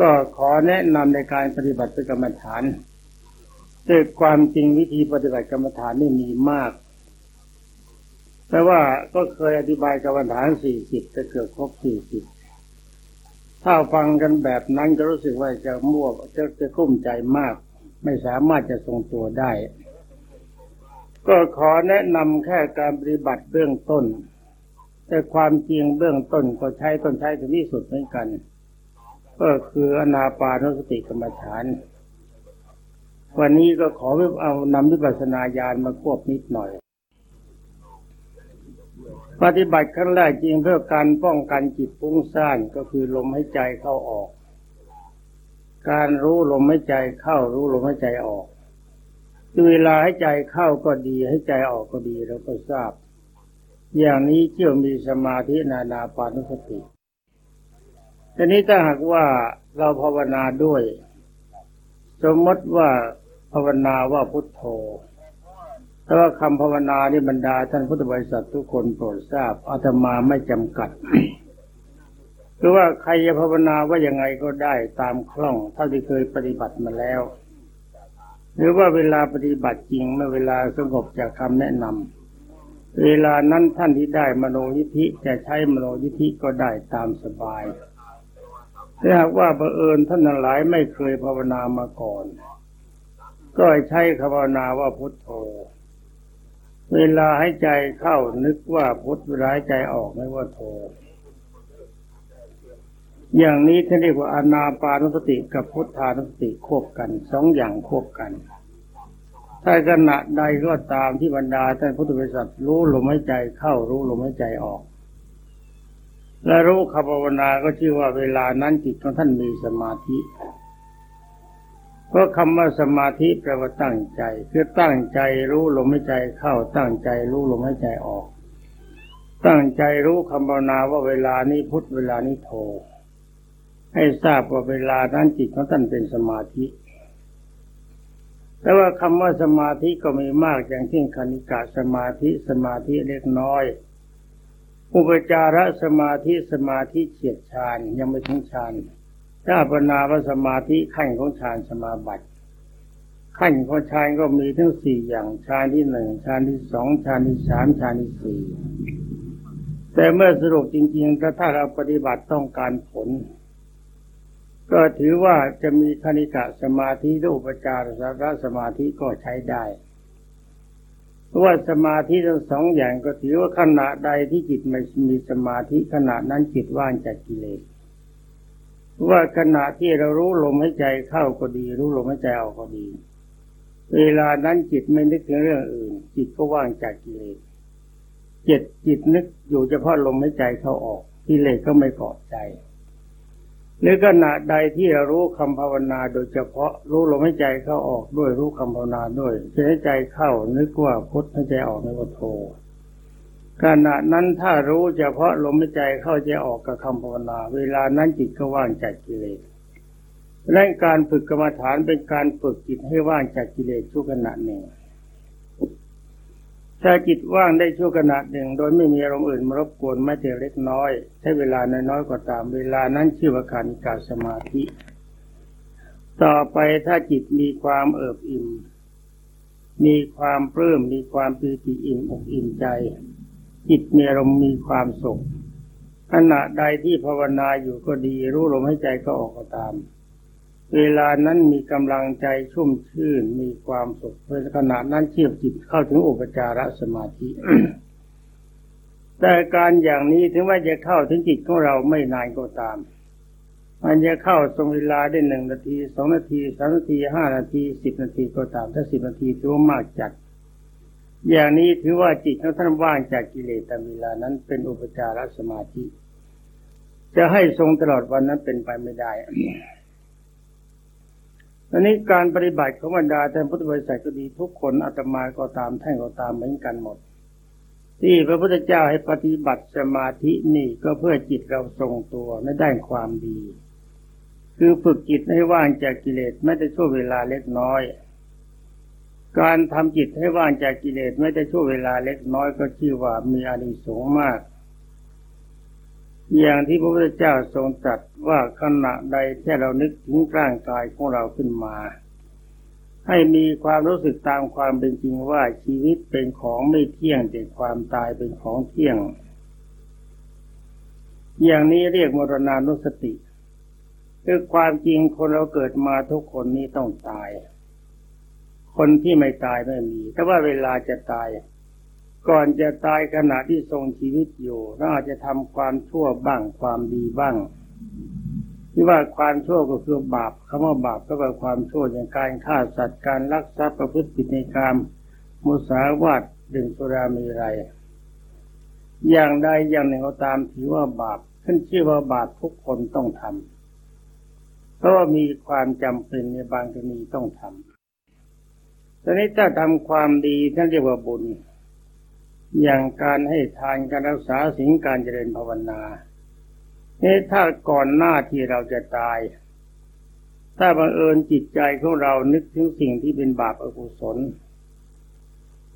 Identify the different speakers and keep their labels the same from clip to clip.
Speaker 1: ก็ขอแนะนำในการปฏิบัติกรรมฐานด้วยความจริงวิธีปฏิบัติกรรมฐานนี่มีมาก แต่ว่าก็เคยอธิบายกรรมฐานสี่สิบจะเกือบครบสี่สิบถ้าฟังกันแบบนั้นจะรู้สึกว่าจะมั่วจะจะกุ้มใจมาก ไม่สามารถจะทรงตัวได้ ก็ขอแนะนำแค่การปฏิบัติเบื้องต้น แต่ความจริงเบื้องต้นก็ใช้ต้นใช้ถึงที่สุดเหมือนกัน ก็คืออนาปานสติกรรมฐาน วันนี้ก็ขอเอานำวิปัสสนาญาณมาควบนิดหน่อย ปฏิบัติขั้นแรกจริงเพื่อการป้องกันจิตฟุ้งซ่านก็คือลมหายใจเข้าออก การรู้ลมหายใจเข้ารู้ลมหายใจออกเวลาให้ใจเข้าก็ดีให้ใจออกก็ดีเราก็ทราบ อย่างนี้เที่ยวมีสมาธินานาปานุสติ ทีนี้ถ้าหากว่าเราภาวนาด้วย สมมติว่าภาวนาว่าพุทโธแต่ว่าคำภาวนานี่บรรดาท่านพุทธบริษัททุกคนโปรดทราบอาตมาไม่จำกัดคือว่าใครจะภาวนาว่ายังไงก็ได้ตามคล่องเท่าที่เคยปฏิบัติมาแล้ว หรือว่าเวลาปฏิบัติจริงเมื่อเวลาสงบจากคำแนะนำเวลานั้นท่านที่ได้มโนยิธิจะใช้มโนยิธิก็ได้ตามสบาย ถ้าหากว่าบังเอิญท่านหลายไม่เคยภาวนามาก่อน ก็ใช้ภาวนาว่าพุทโธ เวลาให้ใจเข้านึกว่าพุทเวลาให้ใจออกไม่ว่าโธ อย่างนี้ท่านเรียกว่าอนาปานุสติกับพุทธานุสติควบกันสองอย่างควบกัน ถ้าขณะใดก็ตามที่บรรดาท่านพุทธบริษัทรู้ลมหายใจเข้ารู้ลมหายใจออก และรู้คำภาวนาก็ชื่อว่าเวลานั้นจิตของท่านมีสมาธิ เพราะคำว่าสมาธิแปลว่าตั้งใจ คือตั้งใจรู้ลมหายใจเข้าตั้งใจรู้ลมหายใจออก ตั้งใจรู้คำภาวนาว่าเวลานี้พุทธเวลานี้โทให้ทราบว่าเวลานั้นจิตของท่านเป็นสมาธิแต่ว่าคำว่าสมาธิก็มีมากอย่างเช่นคณิกาสมาธิสมาธิเล็กน้อย อุปจารสมาธิสมาธิเฉียดฌานยังไม่ถึงฌานถ้าปนาว่าสมาธิขั้นของฌานสมาบัติ ขั้นของฌานก็มีทั้งสี่อย่างฌานที่หนึ่งฌานที่สองฌานที่สามฌานที่สี่แต่เมื่อสรุปจริงๆถ้าเราปฏิบัติต้องการผล ก็ถือว่าจะมีคณิกะสมาธิหรืออุปจารสมาธิก็ใช้ได้ ว่าสมาธิทั้งสองอย่างก็ถือว่าขณะใดที่จิตไม่มีสมาธิขณะนั้นจิตว่างจากกิเลสว่าขณะที่เรารู้ลมหายใจเข้าก็ดี รู้ลมหายใจออกก็ดี เวลานั้นจิตไม่นึกถึงเรื่องอื่น จิตก็ว่างจากกิเลสจิตจิตนึกอยู่เฉพาะลมหายใจเข้าออกกิเลสก็ไม่เกาะใจ หรือขณะใดที่เรารู้คำภาวนาโดยเฉพาะรู้ลมหายใจเข้าออกด้วยรู้คำภาวนาด้วยหายใจเข้านึกว่าพุทธหายใจออกนึกว่าโทขณะนั้นถ้ารู้เฉพาะลมหายใจเข้าใจออกกับคำภาวนา เวลานั้นจิตก็ว่างจากกิเลสและการฝึกกรรมฐานเป็นการฝึกจิตให้ว่างจากกิเลสทุกขณะหนึ่ง ถ้าจิตว่างได้ชั่วขณะหนึ่ง โดยไม่มีอารมณ์อื่นมารบกวนไม่แต่เล็กน้อยใช้เวลาน้อยๆก็ตามเวลานั้นชื่อว่าการกาสมาธิ ต่อไปถ้าจิตมีความเอิบอิ่ม มีความปลื้มมีความปีติอิ่มอกอิ่มใจ จิตมีอารมณ์มีความสุขขณะใดที่ภาวนาอยู่ก็ดี รู้ลมหายใจก็ออกก็ตาม เวลานั้นมีกำลังใจชุ่มชื่นมีความสุขในขณะนั้นเทียบจิตเข้าถึงอุปจารสมาธิ แต่การอย่างนี้ถึงว่าจะเข้าถึงจิตของเราไม่นานก็ตาม มันจะเข้าทรงเวลาได้หนึ่งนาทีสองนาทีสามนาทีห้านาทีสิบนาทีก็ตาม ถ้าสิบนาทีถือว่ามากจัด อย่างนี้ถือว่าจิตของท่านว่างจากกิเลสแต่เวลานั้นเป็นอุปจารสมาธิ จะให้ทรงตลอดวันนั้นเป็นไปไม่ได้ อันนี้การปฏิบัติของบรรดาท่านพุทธบริษัทก็ดีทุกคนอาตมาก็ตามท่านก็ตามเหมือนกันหมด ที่พระพุทธเจ้าให้ปฏิบัติสมาธินี่ก็เพื่อจิตเราทรงตัวในด้านความดี คือฝึกจิตให้ว่างจากกิเลสไม่ได้ช่วเวลาเล็กน้อย การทำจิตให้ว่างจากกิเลสไม่ได้ช่วเวลาเล็กน้อยก็ชื่อว่ามีอานิสงส์มาก อย่างที่พระพุทธเจ้าทรงตรัสว่าขณะใดที่เรานึกถึงร่างกายของเราขึ้นมา ให้มีความรู้สึกตามความเป็นจริงว่าชีวิตเป็นของไม่เที่ยงแต่ความตายเป็นของเที่ยง อย่างนี้เรียกมรณานุสติคือความจริงคนเราเกิดมาทุกคนนี้ต้องตาย คนที่ไม่ตายไม่มีแต่ว่าเวลาจะตาย ก่อนจะตายขณะที่ทรงชีวิตอยู่เราอาจจะทำความชั่วบ้างความดีบ้าง ที่ว่าความชั่วก็คือบาปคำว่าบาปก็เป็นความชั่วอย่างการฆ่าสัตว์การลักทรัพย์ประพฤติผิดในกรรมมุสาวาทดื่มสุรามีไร อย่างใดอย่างหนึ่งก็ตามถือว่าบาปขึ้นชื่อว่าบาปทุกคนต้องทำเพราะว่ามีความจำเป็นในบางกรณีต้องทำตอนนี้ถ้าทำความดีท่านเรียกว่าบุญ อย่างการให้ทานการรักษาสิ่งการเจริญภาวนาเนี่ถ้าก่อนหน้าที่เราจะตาย ถ้าบังเอิญจิตใจของเรานึกถึงสิ่งที่เป็นบาปอกุศล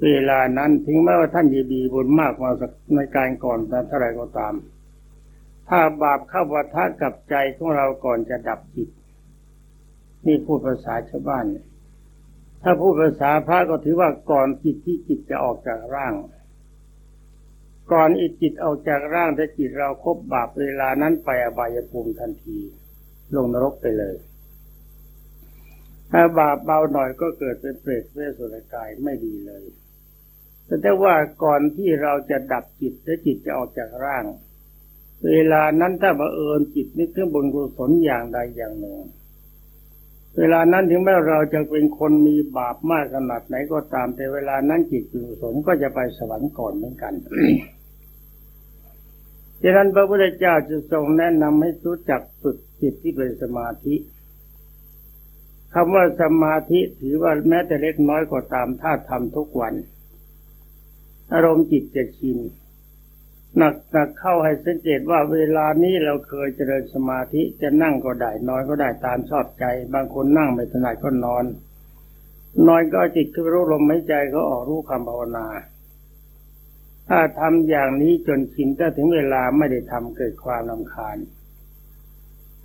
Speaker 1: เวลานั้นถึงแม้ว่าท่านจะดีบุญมากมาสักในการก่อนแต่เท่าไรก็ตาม ถ้าบาปเข้าวัฏะกับใจของเราก่อนจะดับจิต นี่พูดภาษาชาวบ้าน ถ้าพูดภาษาพระก็ถือว่าก่อนจิตที่จิตจะออกจากร่าง ก่อนอิจิตออกจากร่างถ้าจิตเราครบบาปเวลานั้นไปอบายภูมิทันที ลงนรกไปเลย ถ้าบาปเบาหน่อยก็เกิดเป็นเปรตเวสุรกายไม่ดีเลยแต่ถ้าว่าก่อนที่เราจะดับจิตและจิตจะออกจากร่าง เวลานั้นถ้าบังเอิญจิตนึกถึงบุญกุศลอย่างใดอย่างหนึ่ง เวลานั้นถึงแม้เราจะเป็นคนมีบาปมากขนาดไหนก็ตามแต่เวลานั้นจิตกุศลก็จะไปสวรรค์ก่อนเหมือนกัน ดังนั้นพระพุทธเจ้าจะทรงแนะนำให้รู้จักฝึกจิตที่เป็นสมาธิคำว่าสมาธิถือว่าแม้แต่เล็กน้อยก็ตามถ้าทำทุกวัน อารมณ์จิตจะชินหนักหนักเข้าให้สังเกตว่าเวลานี้เราเคยเจริญสมาธิจะนั่งก็ได้นอนก็ได้ตามชอบใจ บางคนนั่งไม่ถนัดก็นอนนอนก็จิตคือรู้ลมหายใจก็ออกรู้คำภาวนา ถ้าทำอย่างนี้จนชินถ้าถึงเวลาไม่ได้ทำเกิดความลำคาญ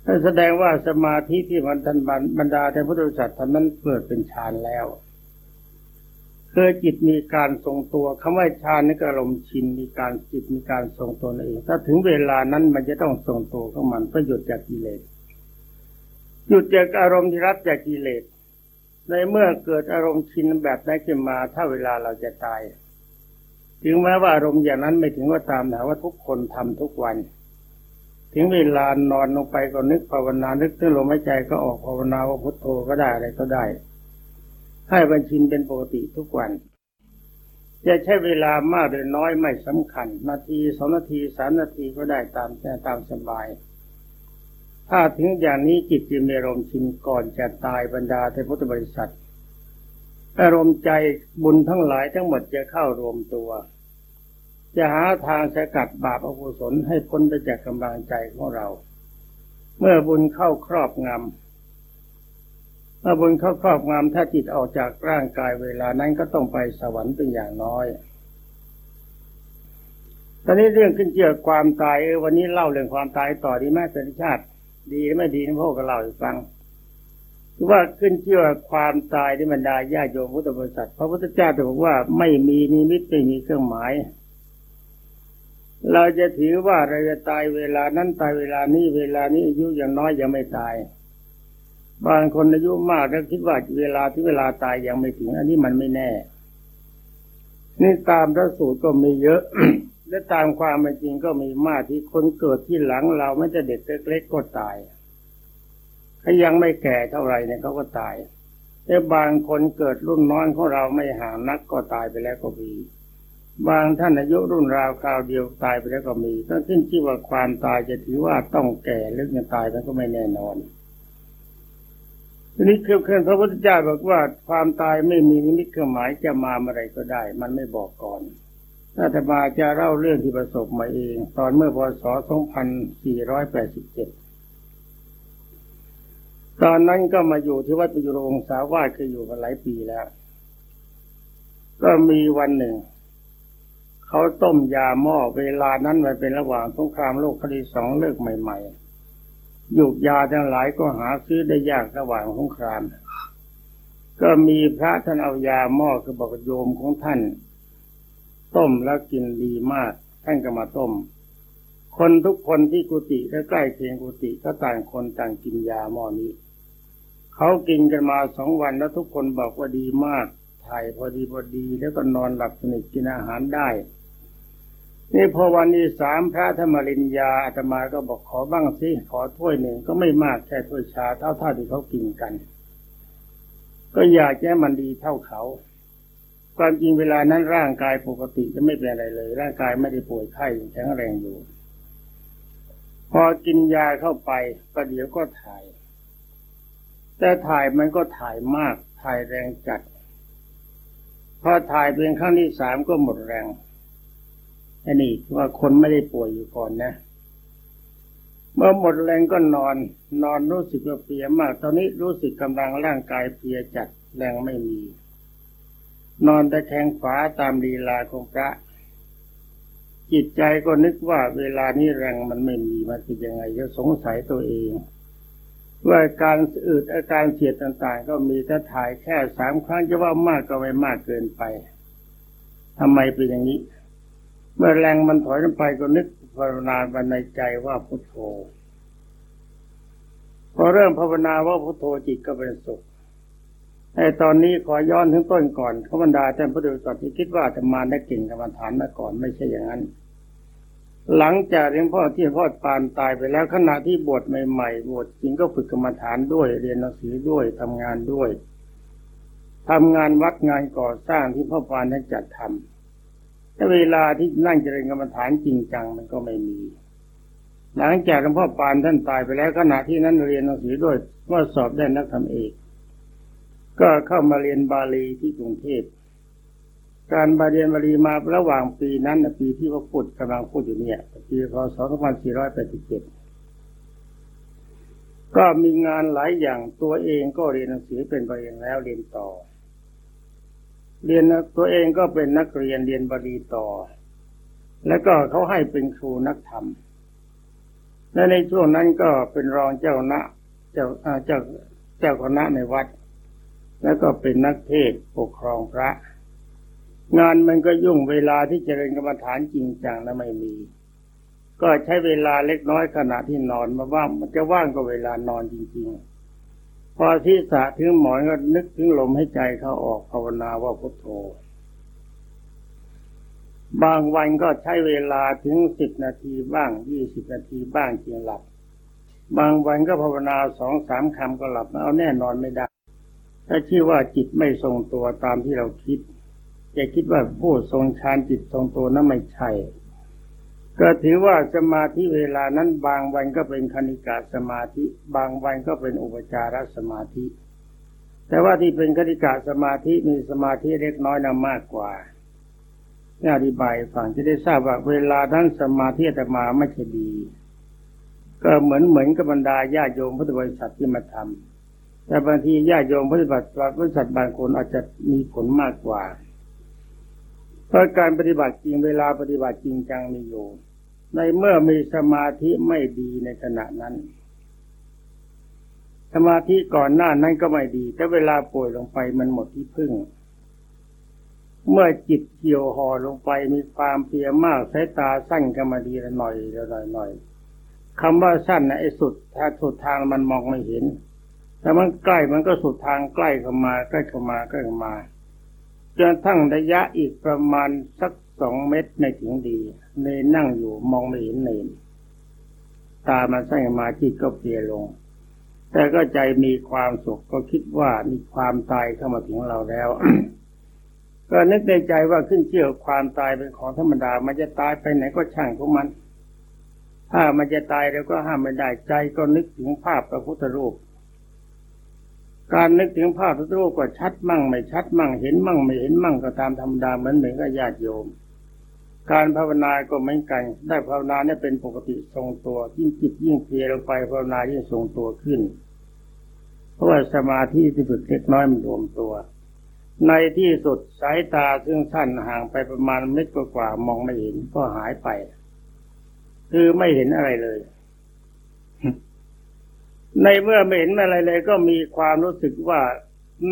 Speaker 1: นั่นแสดงว่าสมาธิที่มันทันบรรดาแต่พุทธศาสนานั้นเกิดเป็นฌานแล้วเคือจิตมีการทรงตัวคำว่าฌานนี่ก็อารมณ์ชินมีการจิตมีการทรงตัวเอง ถ้าถึงเวลานั้นมันจะต้องทรงตัวของมันเพื่อหยุดจากกิเลสหยุดจากอารมณ์ที่รับจากกิเลสในเมื่อเกิดอารมณ์ชินแบบนั้นขึ้นมา ถ้าเวลาเราจะตาย ถึงแม้ว่าอารมณ์อย่างนั้นไม่ถึงว่าตามแต่ว่าทุกคนทำทุกวัน ถึงเวลานอนลงไปก็นึกภาวนานึกถึงลมหายใจก็ออกภาวนาว่าพุทโธก็ได้อะไรก็ได้ ให้บัญชินเป็นปกติทุกวันจะใช้เวลามากหรือน้อยไม่สำคัญ นาทีสองนาทีสามนาทีก็ได้ตามแต่ตามสบาย ถ้าถึงอย่างนี้จิตจะมีอารมณ์ชินก่อนจะตายบรรดาในพุทธบริษัท อารมณ์ใจบุญทั้งหลายทั้งหมดจะเข้ารวมตัว จะหาทางสกัดบาปอกุศลให้พ้นไปจากกำลังใจของเรา เมื่อบุญเข้าครอบงำมื่อบุญเข้าครอบงำถ้าจิตออกจากร่างกายเวลานั้นก็ต้องไปสวรรค์เป็นอย่างน้อยตอนนี้เรื่องขึ้นเกี่ยวกับความตายเออวันนี้เล่าเรื่องความตายต่อดีไหมเป็นชาติ ดีไม่ดีนพ่อก็เล่าให้ฟัง ว่าขึ้นเกี่ยวกับความตายที่บรรดาญาโยมพุทธบริษัทพระพุทธเจ้าจะบอกว่าไม่มีนิมิตไม่มีเครื่องหมาย เราจะถือว่าเราจะตายเวลานั้นตายเวลานี้เวลานี้อายุอย่างน้อยยังไม่ตาย บางคนอายุมากแล้วคิดว่าเวลาที่เวลาตายยังไม่ถึง อันนี้มันไม่แน่ นี่ตามพระสูตรก็มีเยอะ และตามความเป็นจริงก็มีมากที่คนเกิดที่หลังเราไม่จะเด็กเล็กๆก็ตาย ถ้ายังไม่แก่เท่าไรเนี่ยเขาก็ตาย แต่บางคนเกิดรุ่นน้อยของเราไม่ห่างนักก็ตายไปแล้วก็มีบางท่านอายุรุ่นราวคราวเดียวตายไปแล้วก็มีถ้าขึ้นที่ว่าความตายจะถือว่าต้องแก่หรือจะตายมันก็ไม่แน่นอนทีนี้เครื่องพระพุทธเจ้าบอกว่าความตายไม่มีนิมิตเครื่องหมายจะมาเมื่อไรก็ได้ มันไม่บอกก่อนอาตมาจะเล่าเรื่องที่ประสบมาเอง ตอนเมื่อพศ 2487 ตอนนั้นก็มาอยู่ที่วัดปุยุรงสาวาสเคยอยู่มาหลายปีแล้ว ก็มีวันหนึ่ง เขาต้มยาหม้อเวลานั้นมันเป็นระหว่างสงครามโลกครั้งที่สองเลิกใหม่ ๆ หยุกยาทั้งหลายก็หาซื้อได้ยากระหว่างสงคราม ก็มีพระท่านเอายาหม้อคือบอกโยมของท่าน ต้มแล้วกินดีมาก ท่านก็มาต้ม คนทุกคนที่กุฏิและใกล้เคียงกุฏิก็ต่างคนต่างกินยาหม้อนี้ เขากินกันมาสองวันแล้วทุกคนบอกว่าดีมาก ถ่ายพอดีพอดีแล้วก็นอนหลับสนิทกินอาหารได้ นี่พอวันที่สามพระธรรมริญญาอาตมาก็บอกขอบ้างสิขอถ้วยหนึ่งก็ไม่มากแค่ถ้วยชาเท่าเท่าที่เขากินกัน ก็อยากให้มันดีเท่าเขา ความจริงเวลานั้นร่างกายปกติจะไม่เป็นอะไรเลย ร่างกายไม่ได้ป่วยไข้แข็งแรงอยู่ พอกินยาเข้าไปประเดี๋ยวก็ถ่าย แต่ถ่ายมันก็ถ่ายมาก ถ่ายแรงจัด พอถ่ายเป็นครั้งที่สามก็หมดแรงอันนี้ว่าคนไม่ได้ป่วยอยู่ก่อนนะ เมื่อหมดแรงก็นอน นอนรู้สึกว่าเพลียมาก ตอนนี้รู้สึกกำลังร่างกายเพลียจัดแรงไม่มี นอนตะแคงฝาตามลีลาของพระ จิตใจก็นึกว่าเวลานี้แรงมันไม่มีมันเป็นยังไงจะสงสัยตัวเอง ว่าการอืดอาการเสียดต่างๆ ก็มีแต่ถ่ายแค่สามครั้งจะว่ามากก็ไม่มากเกินไปทำไมเป็นอย่างนี้ เมื่อแรงมันถอยลงไปก็นึกภาวนาไปในใจว่าพุทโธพอเริ่มภาวนาว่าพุทโธจิตก็เป็นสุขไอ้ตอนนี้ขอย้อนถึงต้นก่อนขบรรดาท่านพระเดชสัตที่คิดว่าจะมาได้เก่งกรรมฐานมาก่อนไม่ใช่อย่างนั้น หลังจากเรียนพ่อที่พ่อปานตายไปแล้วขณะที่บวชใหม่ๆบวชจริงก็ฝึกกรรมฐานด้วยเรียนหนังสือด้วยทำงานด้วยทำงานวัดงานก่อสร้างที่พ่อปานนั้นจัดทำแต่เวลาที่นั่งเจริญกรรมฐานจริงจังมันก็ไม่มี หลังจากหลวงพ่อปานท่านตายไปแล้วขณะที่นั้นเรียนหนังสือด้วยว่าสอบได้นักธรรมเอก ก็เข้ามาเรียนบาลีที่กรุงเทพ การบาเรียนบาลีมาระหว่างปีนั้นปีที่พระพุทธกำลังพูดอยู่เนี่ยปีพศ2487 ก็มีงานหลายอย่างตัวเองก็เรียนหนังสือเป็นไปเองแล้วเรียนต่อ เรียนตัวเองก็เป็นนักเรียนเรียนบาลีต่อ แล้วก็เขาให้เป็นครูนักธรรมและในช่วงนั้นก็เป็นรองเจ้าคณะเจ้าเจ้าเจ้าคณะในวัด แล้วก็เป็นนักเทศปกครองพระ งานมันก็ยุ่งเวลาที่เจริญกรรมฐานจริงจังแล้วไม่มี ก็ใช้เวลาเล็กน้อยขณะที่นอนมาว่างมันจะว่างก็เวลานอนจริง ๆ พอที่สะถึงหมอนก็นึกถึงลมให้ใจเขาออกภาวนาว่าพุทโธ บางวันก็ใช้เวลาถึงสิบนาทีบ้างยี่สิบนาทีบ้างจึงหลับ บางวันก็ภาวนาสองสามคำก็หลับเอาแน่นอนไม่ได้ถ้าชื่อว่าจิตไม่ทรงตัวตามที่เราคิด จะคิดว่าผู้ทรงฌานจิตทรงตัวนั้นไม่ใช่ ก็ถือว่าสมาธิเวลานั้นบางวันก็เป็นคณิกาสมาธิ บางวันก็เป็นอุปจารสมาธิ แต่ว่าที่เป็นคณิกาสมาธิมีสมาธิเล็กน้อยนำมากกว่านี่อธิบายฟังจะได้ทราบว่าเวลานั้นสมาธิแต่มาไม่ใช่ดี ก็เหมือนเหมือนกับบรรดาญาโยมพุทธบริษัทที่มาทำแต่บางทีญาโยมปฏิบัติบริษัทบางคนอาจจะมีผลมากกว่า เพราะการปฏิบัติจริงเวลาปฏิบัติจริงจังมีอยู่ ในเมื่อมีสมาธิไม่ดีในขณะนั้น สมาธิก่อนหน้านั้นก็ไม่ดี แต่เวลาป่วยลงไปมันหมดที่พึ่ง เมื่อจิตเกี่ยวห่อลงไปมีความเพียรมากสายตาสั้นก็มาดีละหน่อยละหน่อยหน่อยคำว่าสั้นนะไอ้สุดถ้าสุดทางมันมองไม่เห็นแต่มันใกล้มันก็สุดทางใกล้เข้ามาใกล้เข้ามาใกล้เข้ามา จนทั้งระยะอีกประมาณสักสองเมตรไม่ถึงดีเนนนั่งอยู่มองไม่เห็นเนนตามันสั้นมาจิตก็เพลียลง แต่ก็ใจมีความสุขก็คิดว่ามีความตายเข้ามาถึงเราแล้ว ก็นึกในใจว่าขึ้นเชื่อความตายเป็นของธรรมดา มันจะตายไปไหนก็ช่างของมัน ถ้ามันจะตายแล้วก็ห้ามไม่ได้ใจก็นึกถึงภาพพระพุทธรูป การนึกถึงภาพพระพุทธรูปก็ชัดมั่งไม่ชัดมั่งเห็นมั่งไม่เห็นมั่งก็ตามธรรมดาเหมือนเหมือนกับญาติโยม การภาวนาก็เหมือนกัน ได้ภาวนาเนี่ยเป็นปกติทรงตัว ยิ่งจิตยิ่งเพลียลงไปภาวนายิ่งทรงตัวขึ้น เพราะว่าสมาธิที่ฝึกเล็กน้อยมันรวมตัว ในที่สุดสายตาซึ่งสั้นห่างไปประมาณเมตรกว่าๆมองไม่เห็นก็หายไป คือไม่เห็นอะไรเลย ในเมื่อไม่เห็นอะไรเลย ก็มีความรู้สึกว่า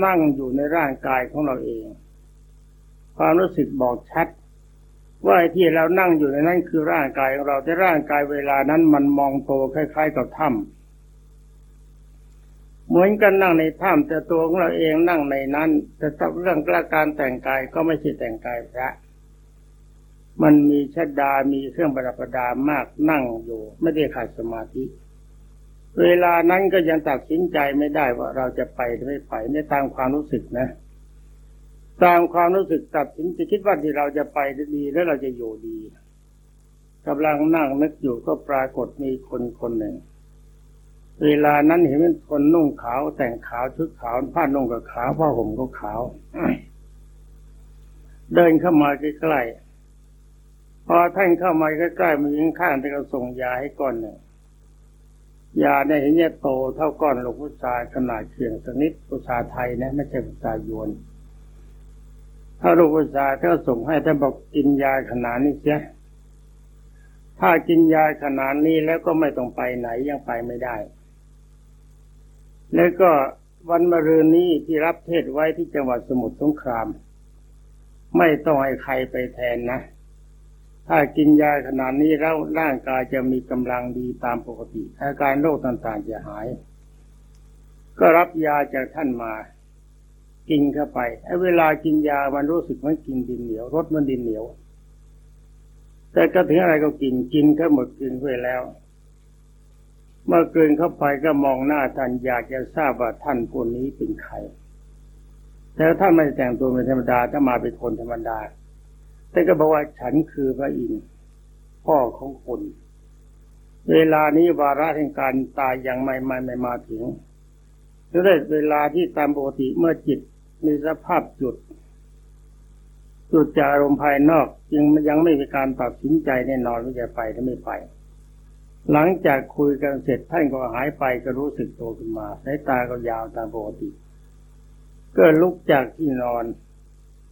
Speaker 1: นั่งอยู่ในร่างกายของเราเอง ความรู้สึกบอกชัด ว่าที่เรานั่งอยู่ในนั้นคือร่างกายของเราแต่ร่างกายเวลานั้นมันมองโตคล้าย ๆ กับถ้ำเหมือนกันนั่งในถ้ำแต่ตัวของเราเองนั่งในนั้น แต่เรื่องการแต่งกายก็ไม่ใช่แต่งกายพระมันมีชัดดา มีเครื่องประดับประดามากนั่งอยู่ ไม่ได้ขาดสมาธิ เวลานั้นก็ยังตัดสินใจไม่ได้ว่าเราจะไปหรือไม่ไปในตามความรู้สึกนะ ตามความรู้สึกตัดสินจะคิดว่าที่เราจะไปดีแล้วเราจะอยู่ดีกำลังนั่งนึกอยู่ก็ปรากฏมีคนคนหนึ่ง เวลานั้นเห็นเป็นคนนุ่งขาวแต่งขาวชุดขาวผ้านุ่งกับขาวผ้าห่มก็ขาว เดินเข้ามาใกล้ๆพอท่านเข้ามาใกล้ๆมียิงข้างที่เขาส่งยาให้ก้อนหนึ่ง ยาเนี่ยเห็นเนี่ยโตเท่าก้อนหลูกพุทราขนาดเขียงสนิดพุทราไทยนะไม่ใช่พุทรายวนถ้าลูกพุทราถ้าส่งให้ท่านบอกกินยาขนาดนี้เสียถ้ากินยาขนาดนี้แล้วก็ไม่ต้องไปไหนยังไปไม่ได้ แล้วก็วันมะรืนนี้ที่รับเทศไว้ที่จังหวัดสมุทรสงคราม ไม่ต้องให้ใครไปแทนนะ ถ้ากินยาขนาดนี้แล้วร่างกายจะมีกำลังดีตามปกติ อาการโรคต่างๆจะหาย ก็รับยาจากท่านมา กินเข้าไปไอ้เวลากินยามันรู้สึกมือนกินดินเหนียวรสมันดินเหนียว แต่ก็ถึงอะไรก็กินกินก็หมดกินไปแล้ว เมื่อเกินเข้าไปก็มองหน้าท่านอยากจะทราบว่าท่านคนนี้เป็นใครแต่ท่านไม่แต่งตัวเป็นธรรมดาถ้ามาเป็นคนธรรมดา แต่ก็บอกว่าฉันคือพระอินทร์พ่อของคน เวลานี้วาระแห่งการตายยังไม่ไม่ไม่มาถึงจะได้เวลาที่ตามปกติเมื่อจิตมีสภาพจุด จุดจากอารมณ์ภายนอกจึงยังไม่มีการตัดสินใจแน่นอนว่าจะไปหรือไม่ไป หลังจากคุยกันเสร็จท่านก็หายไปก็รู้สึกโตขึ้นมาสายตาก็ยาวตามปกติก็ลุกจากที่นอน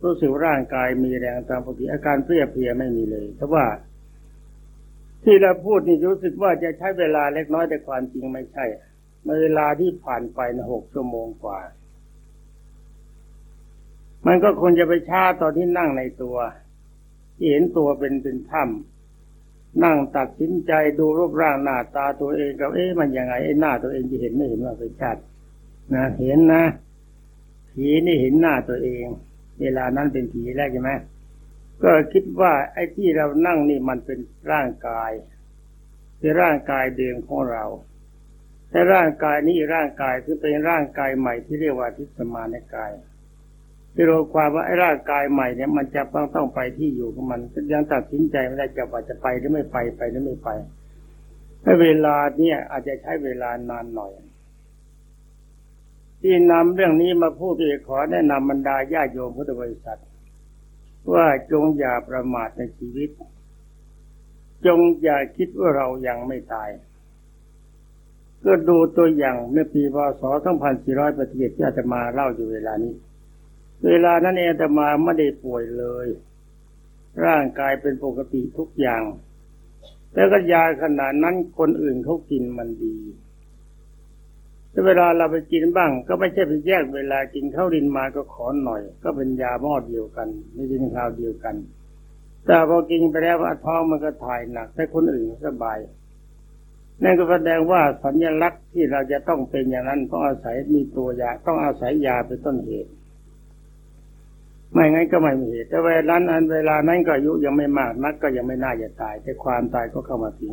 Speaker 1: รู้สึกร่างกายมีแรงตามปกติอาการเพลียเพลียไม่มีเลยแต่ว่าที่เราพูดนี่รู้สึกว่าจะใช้เวลาเล็กน้อยแต่ความจริงไม่ใช่เวลาที่ผ่านไปนะหกชั่วโมงกว่า มันก็คงจะไปช้าตอนที่นั่งในตัว เห็นตัวเป็นเป็นถ้ำนั่งตัดสินใจดูรูปร่างหน้าตาตัวเองกับเอ๊ะมันยังไงไอ้หน้าตัวเองจะเห็นไม่เห็นว่าเป็นชาตินะเห็นนะผีนี่เห็นหน้าตัวเอง เวลานั้นเป็นผีแล้วใช่ไหมก็คิดว่าไอ้ที่เรานั่งนี่มันเป็นร่างกายคือร่างกายเดิมของเราแต่ร่างกายนี้ร่างกายคือเป็นร่างกายใหม่ที่เรียกว่าทิสมาในกายคือเราความว่าไอ้ร่างกายใหม่เนี่ยมันจะต้องต้องไปที่อยู่ของมันยังตัดสินใจไม่ได้จะว่าจะไปหรือไม่ไปไปหรือไม่ไปเวลาเนี่ยอาจจะใช้เวลานานหน่อย ที่นำเรื่องนี้มาพูดเอขอแนะนำบรรดาญาโยมพุทธบริษัท ว่าจงอย่าประมาทในชีวิต จงอย่าคิดว่าเรายังไม่ตาย ก็ดูตัวอย่างเมื่อปีพศ 2400ปฏิเสธที่อาจะมาเล่าอยู่เวลานี้ เวลานั้นเองแต่มาไม่ได้ป่วยเลย ร่างกายเป็นปกติทุกอย่างแต่ก็ยาขนาดนั้นคนอื่นเขากินมันดี เวลาเราไปกินบ้าง ก็ไม่ใช่ไปแยกเวลากินข้าวดินมาก็ขอหน่อย ก็เป็นยาหม้อเดียวกันไม่กินข้าวเดียวกัน แต่พอกินไปแล้วท้องมันก็ถ่ายหนักแต่คนอื่นสบายนั่นก็แสดงว่าสัญลักษณ์ที่เราจะต้องเป็นอย่างนั้นต้องอาศัยมีตัวยาต้องอาศัยยาเป็นต้นเหตุ ไม่งั้นก็ไม่มีเหตุแต่เวลานั้นอันเวลานั้นก็อายุยังไม่มากนักก็ยังไม่น่าจะตาย แต่ความตายก็เข้ามาถึง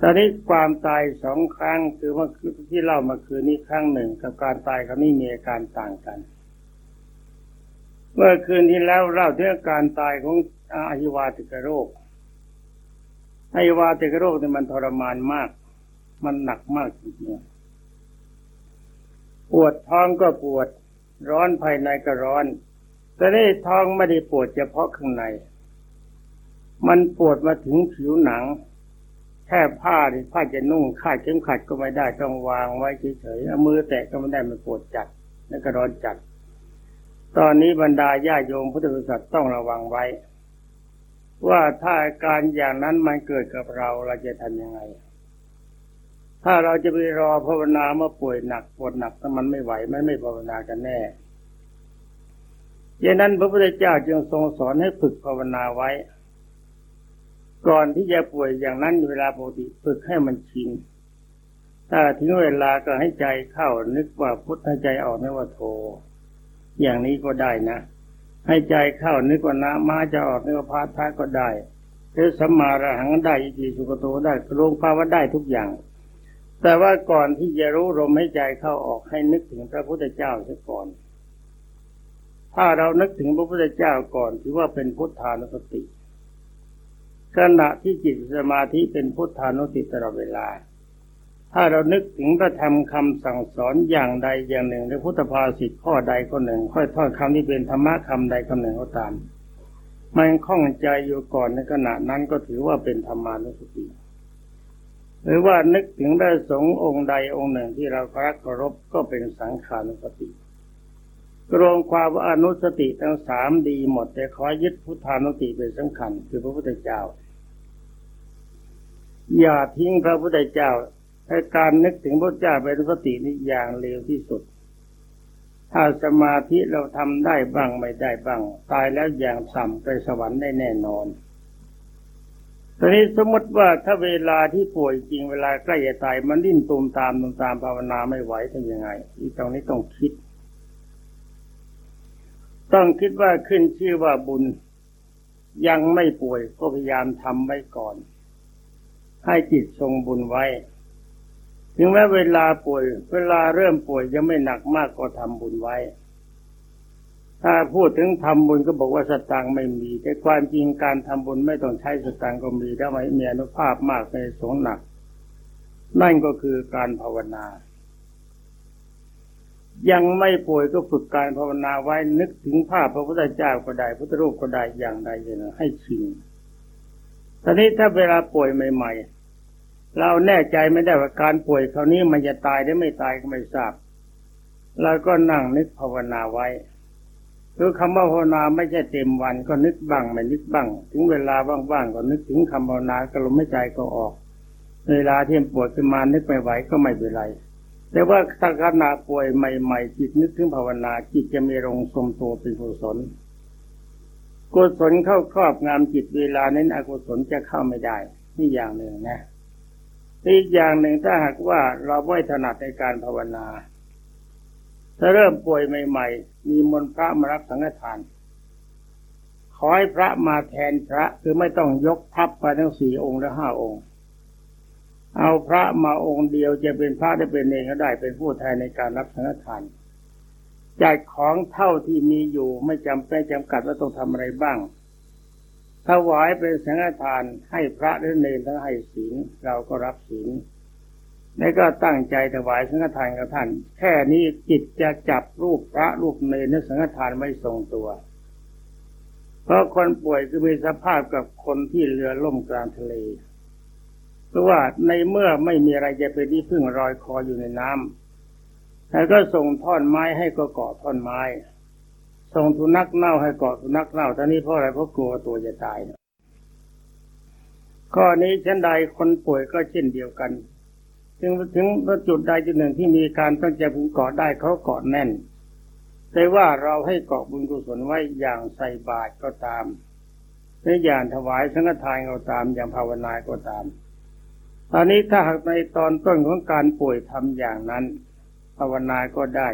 Speaker 1: ตอนนี้ความตายสองครั้งคือว่าที่เล่ามาคืนนี้ครั้งหนึ่ง กับการตายครั้งนี้มีอาการต่างกัน เมื่อคืนที่แล้วเล่าเรื่องการตายของอาหิวาติกโรคอาหิวาติกโรคเนี่ยมันทรมานมาก มันหนักมากจริงๆปวดท้องก็ปวด ร้อนภายในก็ร้อนแต่ได้ท้องไม่ได้ปวดเฉพาะข้างใน มันปวดมาถึงผิวหนัง แค่ผ้าที่ผ้าจะนุ่งคาดเข็มขัดก็ไม่ได้ต้องวางไว้เฉยๆเอามือแตะก็ไม่ได้มันปวดจัดแล้วก็ร้อนจัด ตอนนี้บรรดาญาโยมพุทธบริษัทต้องระวังไว้ ว่าถ้าอาการอย่างนั้นมันเกิดกับเราเราจะทำยังไง ถ้าเราจะไปรอภาวนาเมื่อป่วยหนักปวดหนักถ้ามันไม่ไหวมันไม่ภาวนากันแน่ดังนั้นพระพุทธเจ้าจึงทรงสอนให้ฝึกภาวนาไว้ ก่อนที่จะป่วยอย่างนั้นเวลาปกติฝึกให้มันชินถ้าถึงเวลาก็ให้ใจเข้านึกว่าพุทธใจออกนึกว่าโท อย่างนี้ก็ได้นะ ให้ใจเข้านึกว่านะมาจะออกนึกว่าพาทาก็ได้หรือสัมมาระหังได้อิติสุกโตได้ลงภาวะได้ทุกอย่าง แต่ว่าก่อนที่จะรู้ลมให้ใจเข้าออกให้นึกถึงพระพุทธเจ้าเสียก่อน ถ้าเรานึกถึงพระพุทธเจ้าก่อนถือว่าเป็นพุทธานุสติ ขณะที่จิตสมาธิเป็นพุทธานุสติตลอดเวลา ถ้าเรานึกถึงพระธรรมคำสั่งสอนอย่างใดอย่างหนึ่งหรือพุทธภาษิตข้อใดข้อหนึ่ง ค่อยทอดคำที่เป็นธรรมะคำใดคำหนึ่งก็ตามมันคล่องใจอยู่ก่อนในขณะนั้นก็ถือว่าเป็นธรรมานุสติ หรือว่านึกถึงได้สงองค์ใดองค์หนึ่งที่เรารักเคารพก็เป็นสังขานุสติรวมความว่าอนุสติทั้งสามดีหมด แต่ขอยึดพุทธานุสติเป็นสำคัญ คือพระพุทธเจ้า อย่าทิ้งพระพุทธเจ้าให้การนึกถึงพระเจ้าเป็นสตินี่อย่างเร็วที่สุด ถ้าสมาธิเราทำได้บ้างไม่ได้บ้าง ตายแล้วอย่างต่ำไปสวรรค์ได้แน่นอนตอนนี้สมมติว่าถ้าเวลาที่ป่วยจริงเวลาใกล้จะตายมันดิ้นตูมตามตูมตามภาวนาไม่ไหวทำยังไง อีตรงนี้ต้องคิด ต้องคิดว่าขึ้นชื่อว่าบุญยังไม่ป่วยก็พยายามทำไว้ก่อน ให้จิตทรงบุญไว้ ถึงแม้เวลาป่วย เวลาเริ่มป่วยยังไม่หนักมากก็ทำบุญไว้ ถ้าพูดถึงทำบุญก็บอกว่าสตังไม่มีแต่ความจริงการทำบุญไม่ต้องใช้สตังก็มีได้ไหมมีอนุภาพมากในสงหนัก นั่นก็คือการภาวนา ยังไม่ป่วยก็ฝึกการภาวนาไว้นึกถึงภาพพระพุทธเจ้าก็ได้พุทธรูปก็ได้อย่างใดอย่างหนึ่งให้ชินตอนนี้ถ้าเวลาป่วยใหม่ ๆ เราแน่ใจไม่ได้ว่าการป่วยคราวนี้มันจะตายหรือไม่ตายก็ไม่ทราบเราก็นั่งนึกภาวนาไว้คือคำว่าภาวนาไม่ใช่เต็มวันก็นึกบ้างไม่นึกบ้าง ถึงเวลาว่างๆก็นึกถึงคำภาวนาก็ลมไม่ใจก็ออก เวลาที่ปวดขึ้นมานึกไม่ไหวก็ไม่เป็นไร แต่ว่าถ้าขณะป่วยใหม่ๆจิตนึกถึงภาวนาจิตจะมีรงทรงตัวเป็นกุศลกุศลเข้าครอบงำจิตเวลานั้นอกุศลจะเข้าไม่ได้นี่อย่างหนึ่งนะ อีกอย่างหนึ่งถ้าหากว่าเราไม่ถนัดในการภาวนา ถ้าเริ่มป่วยใหม่ ๆ มีมนพระมารับสังฆทานขอให้พระมาแทนพระคือไม่ต้องยกทัพไปทั้งสี่องค์และห้าองค์ เอาพระมาองค์เดียวจะเป็นพระได้เป็นเองก็ได้เป็นผู้แทนในการรับสังฆทานจัดของเท่าที่มีอยู่ไม่จำเป็นจำกัดว่าต้องทำอะไรบ้าง ถวายเป็นสังฆทานให้พระหรือเนรทั้งให้ศีลเราก็รับศีลแล้วก็ตั้งใจถวายสังฆทานกับท่าน แค่นี้จิตจะจับรูปพระรูปเนรในสังฆทานไม่ทรงตัว เพราะคนป่วยคือมีสภาพกับคนที่เรือล่มกลางทะเลเพราะว่าในเมื่อไม่มีอะไรจะเป็นที่พึ่งรอยคออยู่ในน้ำแล้วก็ส่งท่อนไม้ให้ก็เกาะท่อนไม้ ส่งสุนัขเน่าให้เกาะสุนัขเน่าท่านี้เพราะอะไรเพราะกลัวตัวจะตายข้อนี้เช่นใดคนป่วยก็เช่นเดียวกัน ถึงถึงจุดใดจุดหนึ่งที่มีการตั้งใจพึงเกาะได้เขาเกาะแน่น แต่ว่าเราให้เกาะบุญกุศลไว้อย่างใส่บาตรก็ตามหรืออย่างถวายสังฆทานก็ตามอย่างภาวนาก็ตาม ตอนนี้ถ้าหากในตอนต้นของการป่วยทำอย่างนั้น ภาวนาก็ได้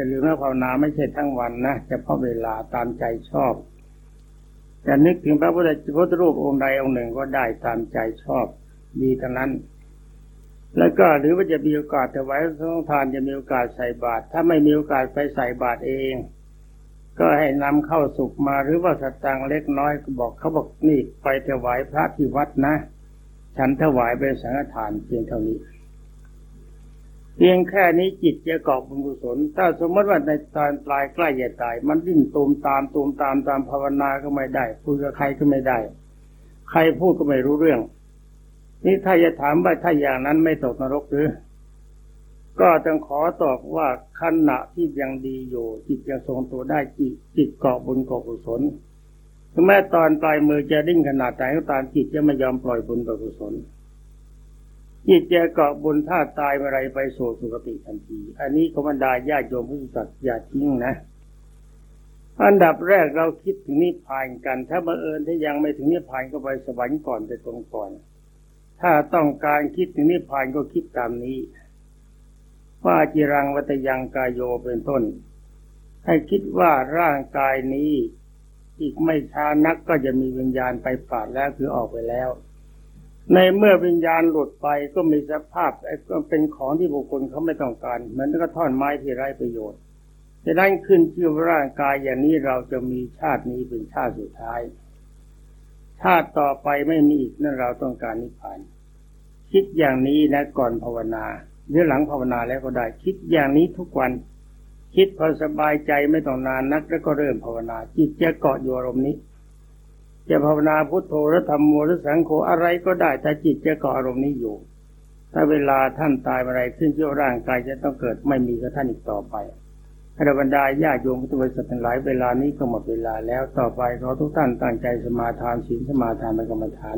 Speaker 1: จะลืมว่าภาวนาไม่ใช่ทั้งวันนะจะเพาะเวลาตามใจชอบจะนึกถึงพระพุทธพุทธรูปองค์ใดองค์หนึ่งก็ได้ตามใจชอบดีทั้งนั้น แล้วก็หรือว่าจะมีโอกาสถวายสังฆทานจะมีโอกาสใส่บาตรถ้าไม่มีโอกาสไปใส่บาตรเอง ก็ให้นำเข้าสุกมาหรือว่าสตังเล็กน้อยก็บอกเขาบอกนี่ไปถวายพระที่วัดนะ ฉันถวายเป็นสังฆทานเพียงเท่านี้ เพียงแค่นี้จิตจะเกาะบุญกุศล ถ้าสมมติว่าในตอนปลายใกล้จะตาย มันดิ้นตูมตามตูมตามตามภาวนาก็ไม่ได้คุยกับใครก็ไม่ได้ ใครพูดก็ไม่รู้เรื่อง นี่ถ้าจะถามว่าถ้าอย่างนั้นไม่ตกนรกหรือ ก็ต้องขอตอบว่าขณะที่ยังดีอยู่ จิตยังทรงตัวได้จิตจิตเกาะบุญเกาะกุศลถึงแม้ตอนปลายมือจะดิ้นขนาดไหนก็ตามจิตจะไม่ยอมปล่อยบุญกับกุศล จิตจะเกาะบุญถ้าตายเมื่อไรไปสู่สุคติทันที อันนี้ขบรรดาญาโยมผู้สัตย์ยาทิ้งนะ อันดับแรกเราคิดถึงนิพพานกัน ถ้าบังเอิญถ้ายังไม่ถึงนิพพานก็ไปสวรรค์ก่อนไปตรงก่อน ถ้าต้องการคิดถึงนิพพานก็คิดตามนี้ ว่าจิรังวัตยังกายโยเป็นต้น ให้คิดว่าร่างกายนี้อีกไม่ช้านักก็จะมีวิญญาณไปปราดแล้วคือออกไปแล้ว ในเมื่อวิญญาณหลุดไปก็มีสภาพไอ้ก็เป็นของที่บุคคลเขาไม่ต้องการเหมือนกับท่อนไม้ที่ไร้ประโยชน์จะได้ขึ้นชื่อว่าร่างกายอย่างนี้เราจะมีชาตินี้เป็นชาติสุดท้าย ชาติต่อไปไม่มีอีกนั่นเราต้องการนิพพานคิดอย่างนี้นะก่อนภาวนาหรือหลังภาวนาแล้วก็ได้ คิดอย่างนี้ทุกวัน คิดพอสบายใจไม่ต้องนานนักแล้วก็เริ่มภาวนา จิตจะเกาะอยู่อารมณ์นี้ จะภาวนาพุทโธหรือธรรมโมหรือสังโฆอะไรก็ได้แต่จิตจะเกาะอารมณ์นี้อยู่ ถ้าเวลาท่านตายอะไรขึ้นที่ร่างกายจะต้องเกิดไม่มีกับท่านอีกต่อไปอรบรรดาญาโยมพุทธบริษัททั้งหลายเวลานี้ก็หมดเวลาแล้วต่อไปขอทุกท่านตั้งใจสมาทานศีลสมาทานเป็นกรรมฐาน